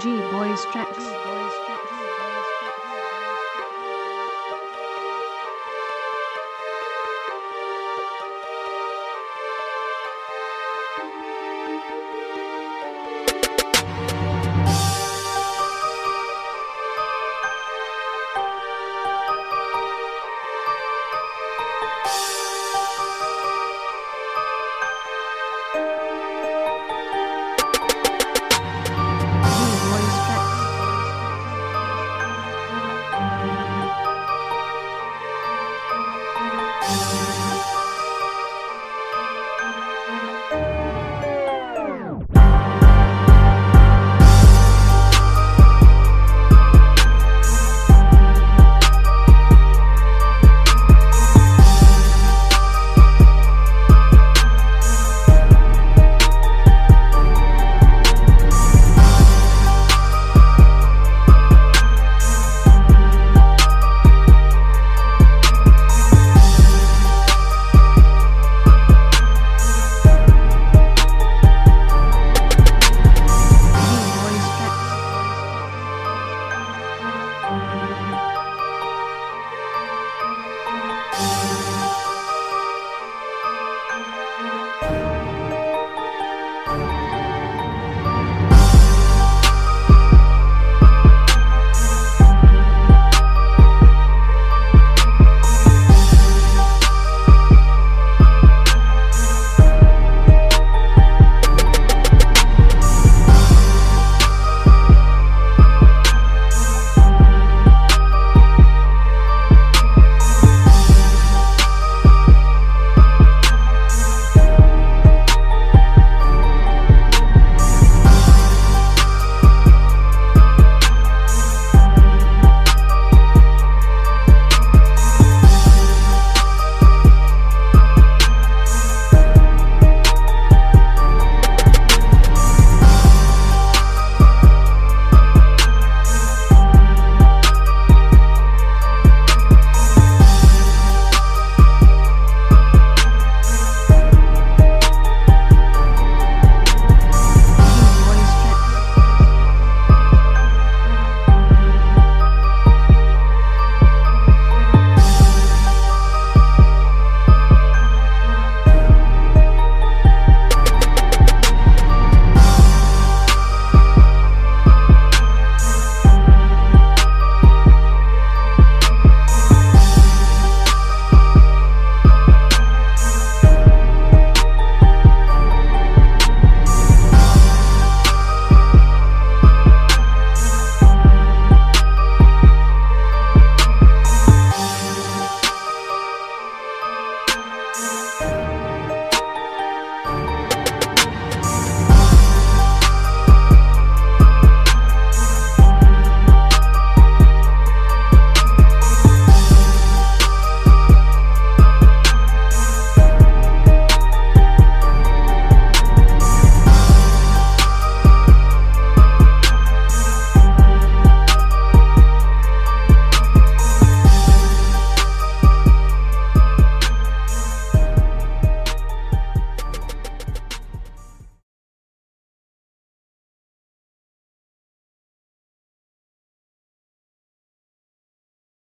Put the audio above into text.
G Boys Tracks.